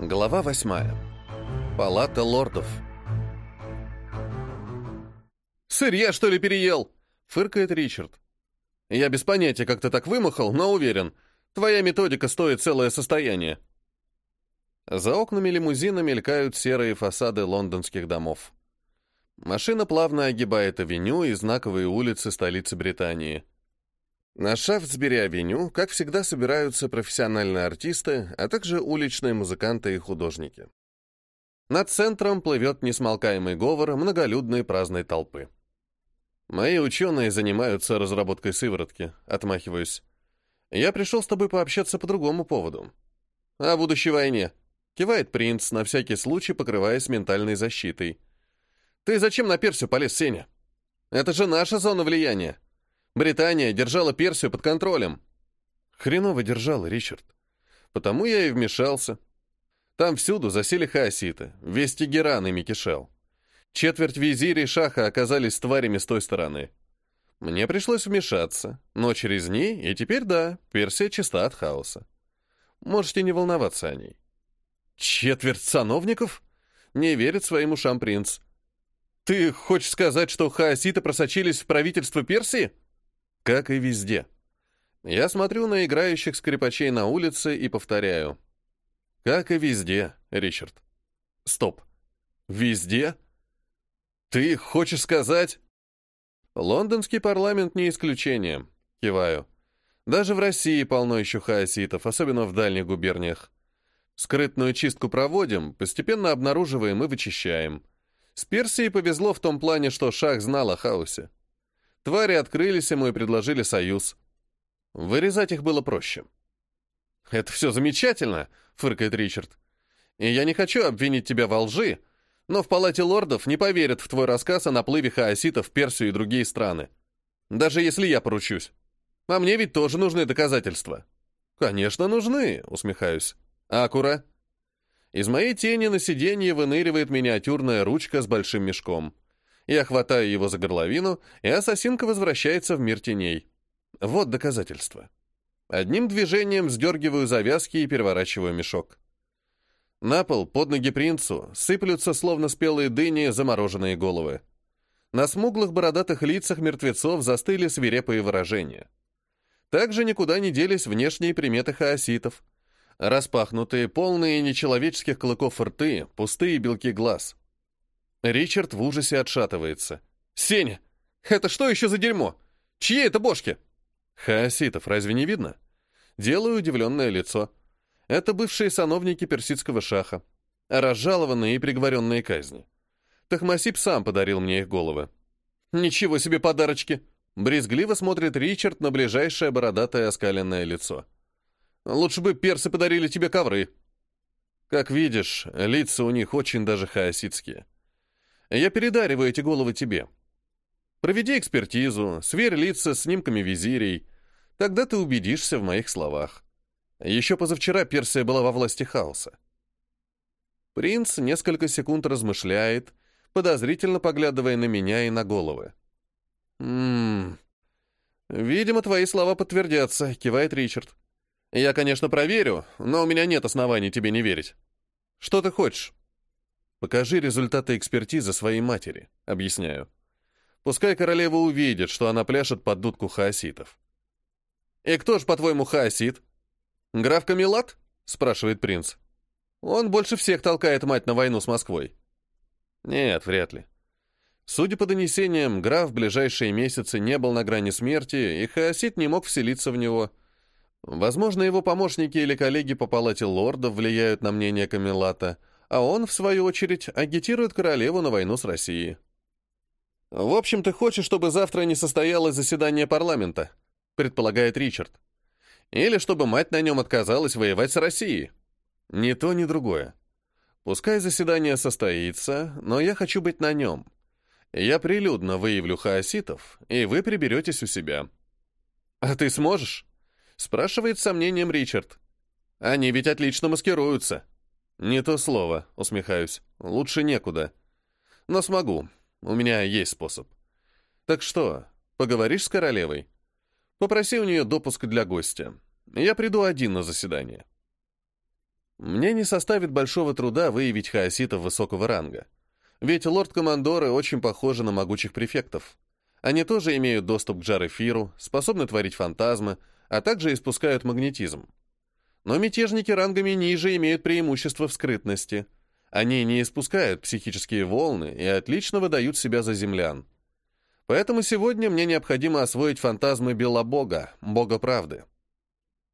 Глава восьмая. Палата лордов. «Сырья, что ли, переел?» — фыркает Ричард. «Я без понятия, как ты так вымахал, но уверен, твоя методика стоит целое состояние». За окнами лимузина мелькают серые фасады лондонских домов. Машина плавно огибает авеню и знаковые улицы столицы Британии. На Шафтсбери-авеню, как всегда, собираются профессиональные артисты, а также уличные музыканты и художники. Над центром плывет несмолкаемый говор многолюдной праздной толпы. Мои ученые занимаются разработкой сыворотки, отмахиваюсь. Я пришел с тобой пообщаться по другому поводу. О будущей войне. Кивает принц, на всякий случай покрываясь ментальной защитой. Ты зачем на Персию полез, Сеня? Это же наша зона влияния. Британия держала Персию под контролем. Хреново держала, Ричард. Потому я и вмешался. Там всюду засели хаоситы, весь Тегеран ими кишел. Четверть визирей шаха оказались тварями с той стороны. Мне пришлось вмешаться, но через ней, и теперь да, Персия чиста от хаоса. Можете не волноваться о ней. Четверть сановников? Не верит своим ушам принц. Ты хочешь сказать, что хаоситы просочились в правительство Персии? Как и везде. Я смотрю на играющих скрипачей на улице и повторяю. Как и везде, Ричард. Стоп. Везде? Ты хочешь сказать... Лондонский парламент не исключение. Киваю. Даже в России полно еще хаоситов, особенно в дальних губерниях. Скрытную чистку проводим, постепенно обнаруживаем и вычищаем. С Персией повезло в том плане, что Шах знал о хаосе. Твари открылись ему и предложили союз. Вырезать их было проще. «Это все замечательно», — фыркает Ричард. «И я не хочу обвинить тебя во лжи, но в Палате лордов не поверят в твой рассказ о наплыве хаоситов в Персию и другие страны. Даже если я поручусь. А мне ведь тоже нужны доказательства». «Конечно, нужны», — усмехаюсь. «Акура». Из моей тени на сиденье выныривает миниатюрная ручка с большим мешком. Я хватаю его за горловину, и ассасинка возвращается в мир теней. Вот доказательство. Одним движением сдергиваю завязки и переворачиваю мешок. На пол, под ноги принцу, сыплются, словно спелые дыни, замороженные головы. На смуглых бородатых лицах мертвецов застыли свирепые выражения. Также никуда не делись внешние приметы хаоситов. Распахнутые, полные нечеловеческих клыков рты, пустые белки глаз. Ричард в ужасе отшатывается. «Сеня! Это что еще за дерьмо? Чьи это бошки?» «Хаоситов, разве не видно?» Делаю удивленное лицо. Это бывшие сановники персидского шаха, разжалованные и приговоренные казни. Тахмасип сам подарил мне их головы. «Ничего себе подарочки!» Брезгливо смотрит Ричард на ближайшее бородатое оскаленное лицо. «Лучше бы персы подарили тебе ковры». Как видишь, лица у них очень даже хаоситские. Я передариваю эти головы тебе. Проведи экспертизу, сверь лица снимками визирей. Тогда ты убедишься в моих словах. Еще позавчера Персия была во власти хаоса. Принц несколько секунд размышляет, подозрительно поглядывая на меня и на головы. «Ммм... Видимо, твои слова подтвердятся», — кивает Ричард. «Я, конечно, проверю, но у меня нет оснований тебе не верить. Что ты хочешь?» «Покажи результаты экспертизы своей матери», — объясняю. «Пускай королева увидит, что она пляшет под дудку хаоситов». «И кто ж, по-твоему, хаосит?» «Граф Камилат?» — спрашивает принц. «Он больше всех толкает мать на войну с Москвой». «Нет, вряд ли. Судя по донесениям, граф в ближайшие месяцы не был на грани смерти, и Хаосит не мог вселиться в него. Возможно, его помощники или коллеги по палате лордов влияют на мнение Камилата, а он, в свою очередь, агитирует королеву на войну с Россией. «В общем, ты хочешь, чтобы завтра не состоялось заседание парламента?» предполагает Ричард. Или чтобы мать на нем отказалась воевать с Россией. Ни то, ни другое. Пускай заседание состоится, но я хочу быть на нем. Я прилюдно выявлю хаоситов, и вы приберетесь у себя. «А ты сможешь?» — спрашивает с сомнением Ричард. «Они ведь отлично маскируются». «Не то слово», — усмехаюсь. «Лучше некуда». «Но смогу. У меня есть способ». «Так что, поговоришь с королевой?» Попроси у нее допуск для гостя. Я приду один на заседание. Мне не составит большого труда выявить хаоситов высокого ранга. Ведь лорд-командоры очень похожи на могучих префектов. Они тоже имеют доступ к жар-эфиру, способны творить фантазмы, а также испускают магнетизм. Но мятежники рангами ниже имеют преимущество в скрытности. Они не испускают психические волны и отлично выдают себя за землян. Поэтому сегодня мне необходимо освоить фантазмы Белобога, бога правды.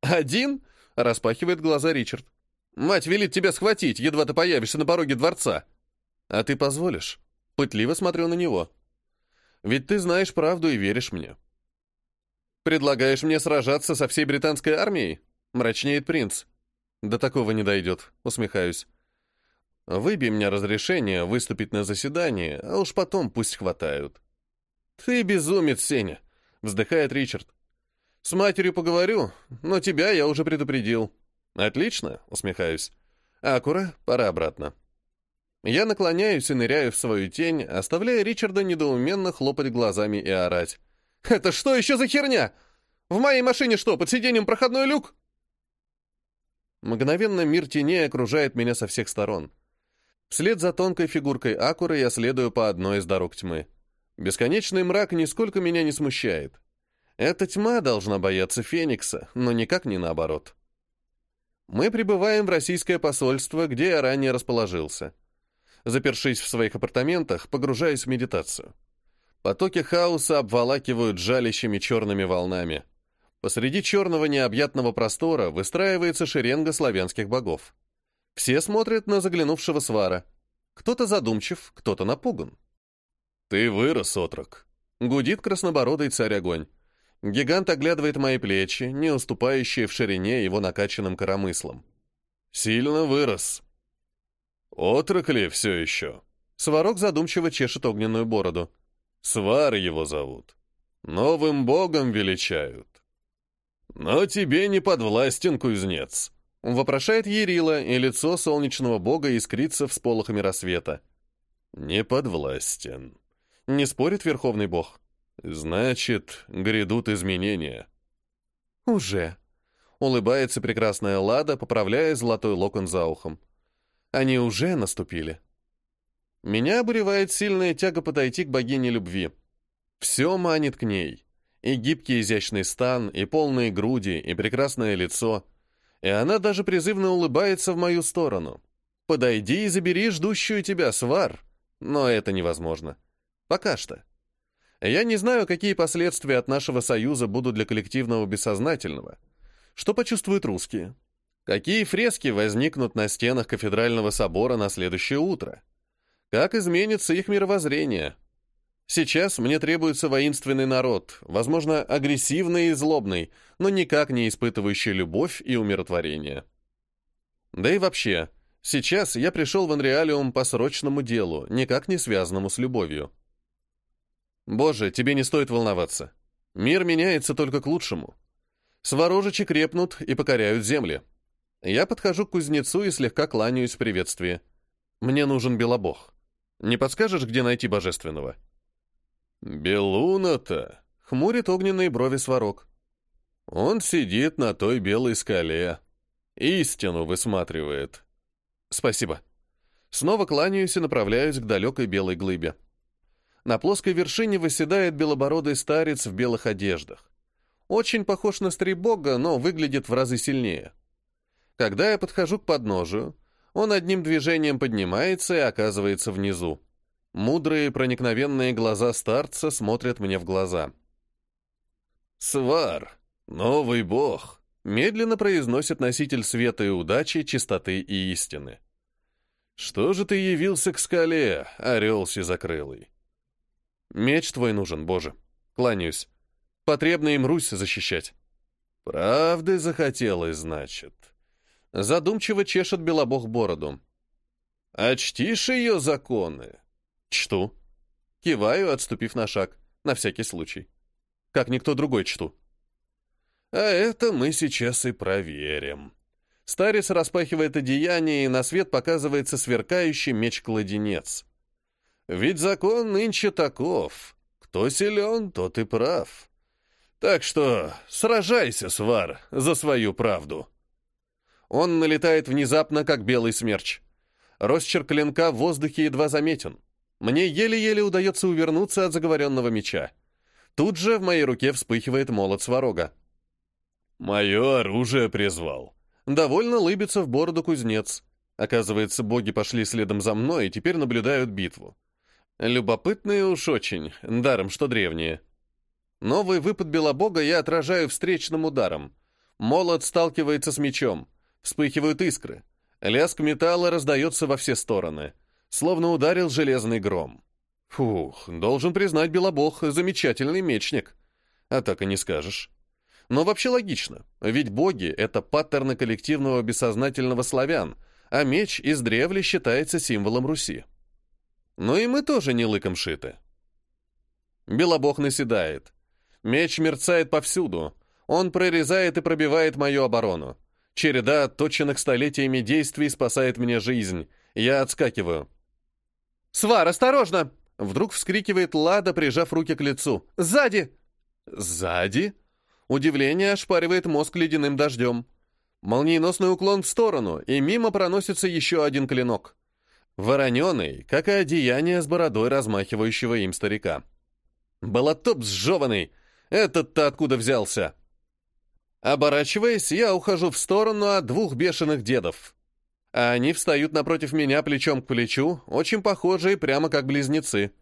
«Один?» — распахивает глаза Ричард. «Мать велит тебя схватить, едва ты появишься на пороге дворца». «А ты позволишь?» Пытливо смотрю на него. «Ведь ты знаешь правду и веришь мне». «Предлагаешь мне сражаться со всей британской армией?» Мрачнеет принц. «До такого не дойдет», — усмехаюсь. «Выбей мне разрешение выступить на заседании, а уж потом пусть хватают». «Ты безумец, Сеня!» — вздыхает Ричард. «С матерью поговорю, но тебя я уже предупредил». «Отлично», — усмехаюсь. «Акура, пора обратно». Я наклоняюсь и ныряю в свою тень, оставляя Ричарда недоуменно хлопать глазами и орать. «Это что еще за херня? В моей машине что, под сиденьем проходной люк?» Мгновенно мир теней окружает меня со всех сторон. Вслед за тонкой фигуркой Акуры я следую по одной из дорог тьмы. Бесконечный мрак нисколько меня не смущает. Эта тьма должна бояться Феникса, но никак не наоборот. Мы прибываем в российское посольство, где я ранее расположился. Запершись в своих апартаментах, погружаюсь в медитацию. Потоки хаоса обволакивают жалящими черными волнами. Посреди черного необъятного простора выстраивается шеренга славянских богов. Все смотрят на заглянувшего свара. Кто-то задумчив, кто-то напуган. «Ты вырос, отрок!» — гудит краснобородый царь-огонь. Гигант оглядывает мои плечи, не уступающие в ширине его накачанным коромыслом. «Сильно вырос!» «Отрок ли все еще?» Сварог задумчиво чешет огненную бороду. «Свар его зовут. Новым богом величают. Но тебе не подвластен, кузнец!» Вопрошает Ерила, и лицо солнечного бога искрится всполохами рассвета. «Не подвластен», не спорит Верховный Бог. Значит, грядут изменения. Уже. Улыбается прекрасная Лада, поправляя золотой локон за ухом. Они уже наступили. Меня обуревает сильная тяга подойти к богине любви. Все манит к ней. И гибкий изящный стан, и полные груди, и прекрасное лицо. И она даже призывно улыбается в мою сторону. «Подойди и забери ждущую тебя, свар!» Но это невозможно. Пока что. Я не знаю, какие последствия от нашего союза будут для коллективного бессознательного. Что почувствуют русские? Какие фрески возникнут на стенах кафедрального собора на следующее утро? Как изменится их мировоззрение? Сейчас мне требуется воинственный народ, возможно, агрессивный и злобный, но никак не испытывающий любовь и умиротворение. Да и вообще, сейчас я пришел в Анреалиум по срочному делу, никак не связанному с любовью. Боже, тебе не стоит волноваться. Мир меняется только к лучшему. Сворожичи крепнут и покоряют земли. Я подхожу к кузнецу и слегка кланяюсь в приветствии. Мне нужен белобог. Не подскажешь, где найти божественного? Белуна-то, хмурит огненные брови сварог. Он сидит на той белой скале. Истину высматривает. Спасибо. Снова кланяюсь и направляюсь к далекой белой глыбе. На плоской вершине восседает белобородый старец в белых одеждах. Очень похож на стрибога, но выглядит в разы сильнее. Когда я подхожу к подножию, он одним движением поднимается и оказывается внизу. Мудрые проникновенные глаза старца смотрят мне в глаза. «Свар, новый бог», — медленно произносит носитель света и удачи, чистоты и истины. «Что же ты явился к скале, орел сизокрылый?» Меч твой нужен, Боже. Кланяюсь. Потребно им Русь защищать. Правды захотелось, значит. Задумчиво чешет Белобог бороду. А чтишь ее законы? Чту. Киваю, отступив на шаг. На всякий случай. Как никто другой чту. А это мы сейчас и проверим. Старец распахивает одеяние, и на свет показывается сверкающий меч-кладенец. Ведь закон нынче таков. Кто силен, тот и прав. Так что сражайся, свар, за свою правду. Он налетает внезапно, как белый смерч. Росчерк клинка в воздухе едва заметен. Мне еле-еле удается увернуться от заговоренного меча. Тут же в моей руке вспыхивает молот сварога. «Мое оружие призвал». Довольно лыбится в бороду кузнец. Оказывается, боги пошли следом за мной и теперь наблюдают битву. Любопытные уж очень, даром что древние. Новый выпад Белобога я отражаю встречным ударом. Молот сталкивается с мечом. Вспыхивают искры. Лязг металла раздается во все стороны. Словно ударил железный гром. Фух, должен признать Белобог, замечательный мечник. А так и не скажешь. Но вообще логично, ведь боги — это паттерны коллективного бессознательного славян, а меч издревле считается символом Руси. Но и мы тоже не лыком шиты. Белобог наседает. Меч мерцает повсюду. Он прорезает и пробивает мою оборону. Череда отточенных столетиями действий спасает мне жизнь. Я отскакиваю. «Свар, осторожно!» Вдруг вскрикивает Лада, прижав руки к лицу. «Сзади!» «Сзади?» Удивление ошпаривает мозг ледяным дождем. Молниеносный уклон в сторону, и мимо проносится еще один клинок. Вороненый, как и одеяние с бородой размахивающего им старика. «Болотоп сжеванный! Этот-то откуда взялся?» Оборачиваясь, я ухожу в сторону от двух бешеных дедов. А они встают напротив меня плечом к плечу, очень похожие, прямо как близнецы.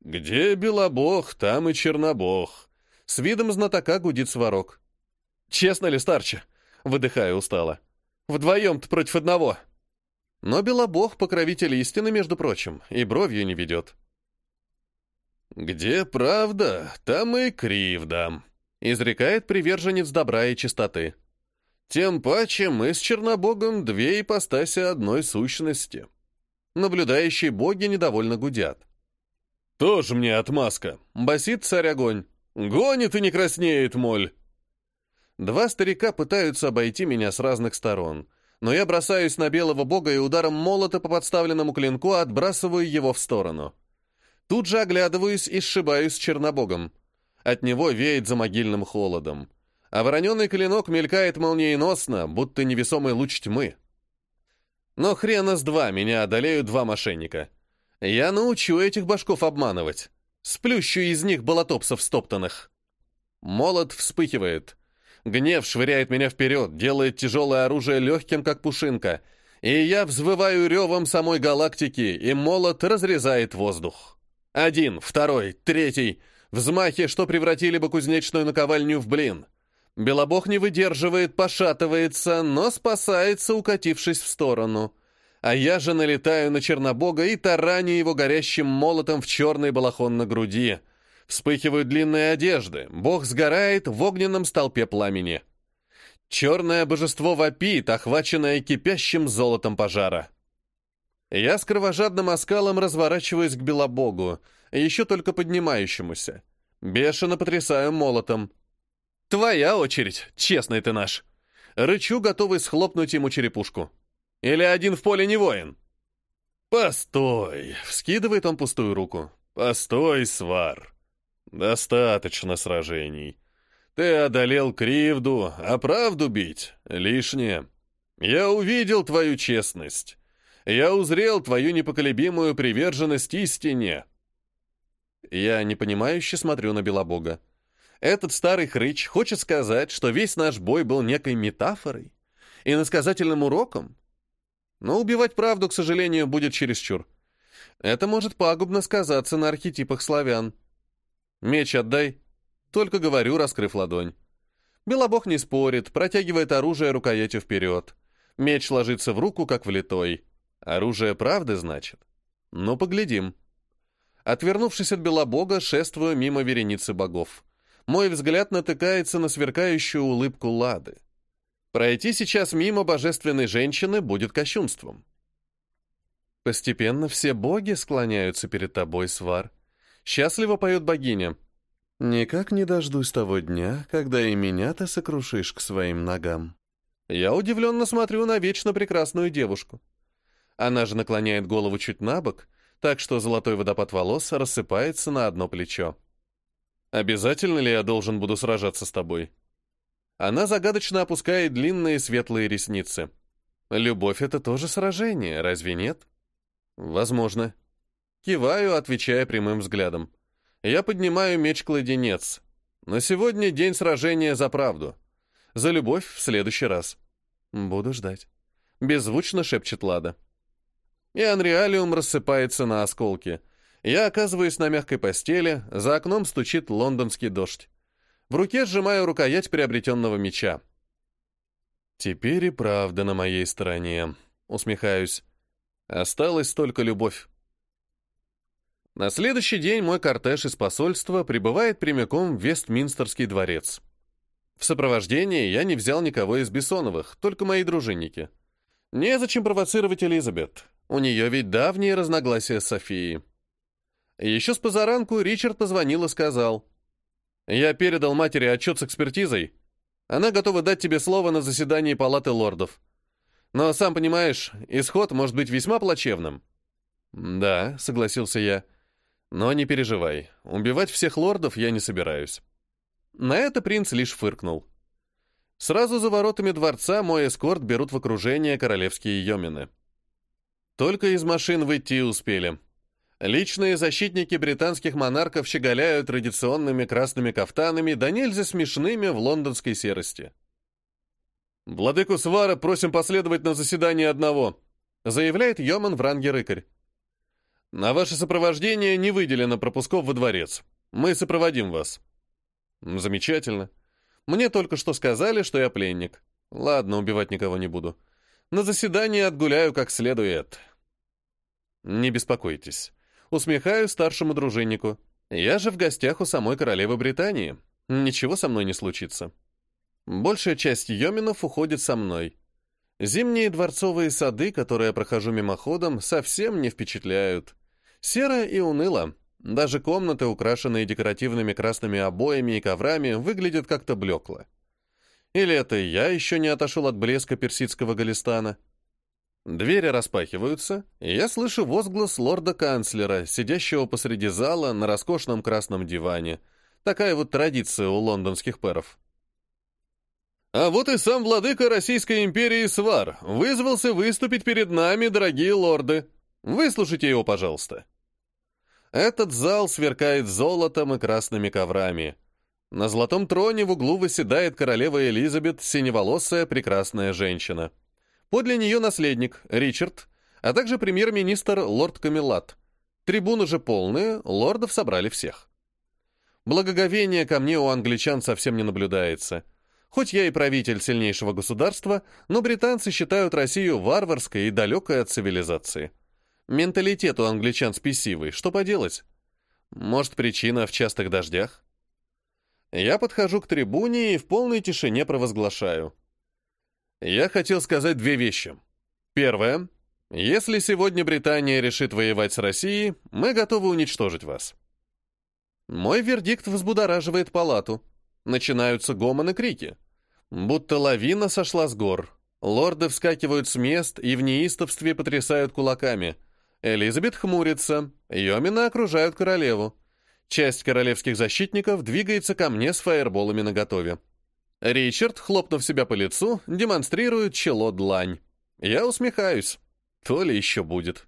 «Где Белобог, там и Чернобог», — с видом знатока гудит сварок. «Честно ли, старче?» — выдыхаю устало. «Вдвоем-то против одного». Но Белобог — покровитель истины, между прочим, и бровью не ведет. «Где правда, там и кривда», изрекает приверженец добра и чистоты. Тем паче мы с Чернобогом две ипостаси одной сущности. Наблюдающие боги недовольно гудят. «Тоже мне отмазка!» — басит царь-огонь. «Гонит и не краснеет, моль!» Два старика пытаются обойти меня с разных сторон, но я бросаюсь на белого бога и ударом молота по подставленному клинку отбрасываю его в сторону. Тут же оглядываюсь и сшибаюсь с Чернобогом. От него веет за могильным холодом. А вороненый клинок мелькает молниеносно, будто невесомый луч тьмы. Но хрена с два меня одолеют два мошенника. Я научу этих башков обманывать. Сплющу из них болотопсов стоптанных. Молот вспыхивает. Гнев швыряет меня вперед, делает тяжелое оружие легким, как пушинка. И я взвываю ревом самой галактики, и молот разрезает воздух. Один, второй, третий — Взмахи, что превратили бы кузнечную наковальню в блин. Белобог не выдерживает, пошатывается, но спасается, укатившись в сторону. А я же налетаю на Чернобога и тараню его горящим молотом в черный балахон на груди. Вспыхивают длинные одежды, бог сгорает в огненном столпе пламени. Черное божество вопит, охваченное кипящим золотом пожара. Я с кровожадным оскалом разворачиваюсь к Белобогу, еще только поднимающемуся. Бешено потрясаю молотом. «Твоя очередь, честный ты наш!» Рычу, готовый схлопнуть ему черепушку. «Или один в поле не воин?» «Постой!» — вскидывает он пустую руку. «Постой, свар! Достаточно сражений. Ты одолел кривду, а правду бить — лишнее. Я увидел твою честность. Я узрел твою непоколебимую приверженность истине. Я непонимающе смотрю на Белобога. Этот старый хрыч хочет сказать, что весь наш бой был некой метафорой и насказательным уроком? Но убивать правду, к сожалению, будет чересчур. Это может пагубно сказаться на архетипах славян. Меч отдай. Только говорю, раскрыв ладонь. Белобог не спорит, протягивает оружие рукоятью вперед. Меч ложится в руку, как влитой. Оружие правды, значит? Ну, поглядим. Отвернувшись от Белобога, шествую мимо вереницы богов. Мой взгляд натыкается на сверкающую улыбку Лады. Пройти сейчас мимо божественной женщины будет кощунством. Постепенно все боги склоняются перед тобой, Свар. Счастливо поет богиня. Никак не дождусь того дня, когда и меня ты сокрушишь к своим ногам. Я удивленно смотрю на вечно прекрасную девушку. Она же наклоняет голову чуть на бок, так что золотой водопад волос рассыпается на одно плечо. «Обязательно ли я должен буду сражаться с тобой?» Она загадочно опускает длинные светлые ресницы. Любовь — это тоже сражение, разве нет? Возможно. Киваю, отвечая прямым взглядом. Я поднимаю меч-кладенец. Но сегодня день сражения за правду. За любовь в следующий раз. Буду ждать. Беззвучно шепчет Лада. И анреалиум рассыпается на осколки. Я оказываюсь на мягкой постели, за окном стучит лондонский дождь. В руке сжимаю рукоять приобретенного меча. Теперь и правда на моей стороне. Усмехаюсь. Осталась только любовь. На следующий день мой кортеж из посольства прибывает прямиком в Вестминстерский дворец. В сопровождении я не взял никого из Бессоновых, только мои дружинники. Незачем провоцировать Элизабет. У нее ведь давние разногласия с Софией. Еще с позаранку Ричард позвонил и сказал. «Я передал матери отчет с экспертизой. Она готова дать тебе слово на заседании палаты лордов. Но, сам понимаешь, исход может быть весьма плачевным». «Да», — согласился я. «Но не переживай, убивать всех лордов я не собираюсь». На это принц лишь фыркнул. Сразу за воротами дворца мой эскорт берут в окружение королевские йомины. Только из машин выйти успели. Личные защитники британских монархов щеголяют традиционными красными кафтанами, да нельзя смешными в лондонской серости. «Владыку Свара просим последовать на заседание одного», заявляет Йоман в ранге рыкарь. «На ваше сопровождение не выделено пропусков во дворец. Мы сопроводим вас». «Замечательно. Мне только что сказали, что я пленник. Ладно, убивать никого не буду. На заседании отгуляю как следует». «Не беспокойтесь. Усмехаю старшему дружиннику. Я же в гостях у самой королевы Британии. Ничего со мной не случится. Большая часть йоминов уходит со мной. Зимние дворцовые сады, которые я прохожу мимоходом, совсем не впечатляют. Серо и уныло. Даже комнаты, украшенные декоративными красными обоями и коврами, выглядят как-то блекло. Или это я еще не отошел от блеска персидского галистана? Двери распахиваются, и я слышу возглас лорда-канцлера, сидящего посреди зала на роскошном красном диване. Такая вот традиция у лондонских пэров. А вот и сам владыка Российской империи Свар вызвался выступить перед нами, дорогие лорды. Выслушайте его, пожалуйста. Этот зал сверкает золотом и красными коврами. На золотом троне в углу выседает королева Элизабет, синеволосая прекрасная женщина. Подле нее наследник, Ричард, а также премьер-министр лорд Камелат. Трибуны же полные, лордов собрали всех. Благоговение ко мне у англичан совсем не наблюдается. Хоть я и правитель сильнейшего государства, но британцы считают Россию варварской и далекой от цивилизации. Менталитет у англичан спесивый, что поделать? Может, причина в частых дождях? Я подхожу к трибуне и в полной тишине провозглашаю. Я хотел сказать две вещи. Первое. Если сегодня Британия решит воевать с Россией, мы готовы уничтожить вас. Мой вердикт взбудораживает палату. Начинаются гомон и крики. Будто лавина сошла с гор. Лорды вскакивают с мест и в неистовстве потрясают кулаками. Элизабет хмурится. Йомина окружают королеву. Часть королевских защитников двигается ко мне с фаерболами наготове. Ричард, хлопнув себя по лицу, демонстрирует чело длань. Я усмехаюсь. То ли еще будет.